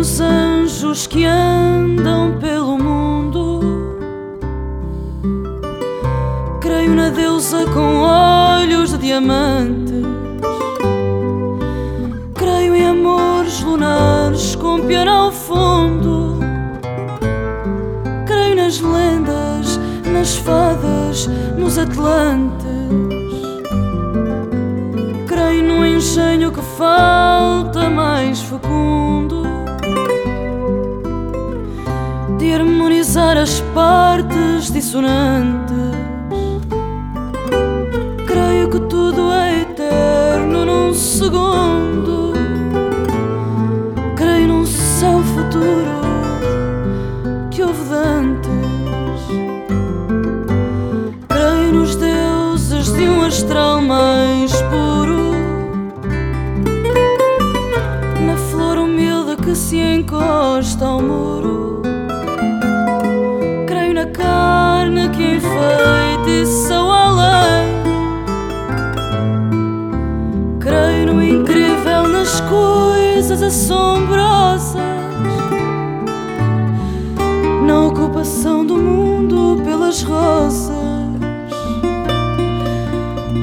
os que andam pelo mundo. Creio na deusa com olhos de diamantes. Creio em amores lunares com pior ao fundo. Creio nas lendas, nas fadas, nos atlantes. Creio no engenho que falta mais fecundo de harmonizar as partes dissonantes. Creio que tudo é eterno num segundo. Creio num céu futuro que houve de antes. Creio nos deuses de um astral mais puro. Na flor humilde que se encosta ao muro. As coisas assombrosas na ocupação do mundo pelas rosas.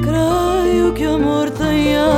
Creio que o amor tem alma.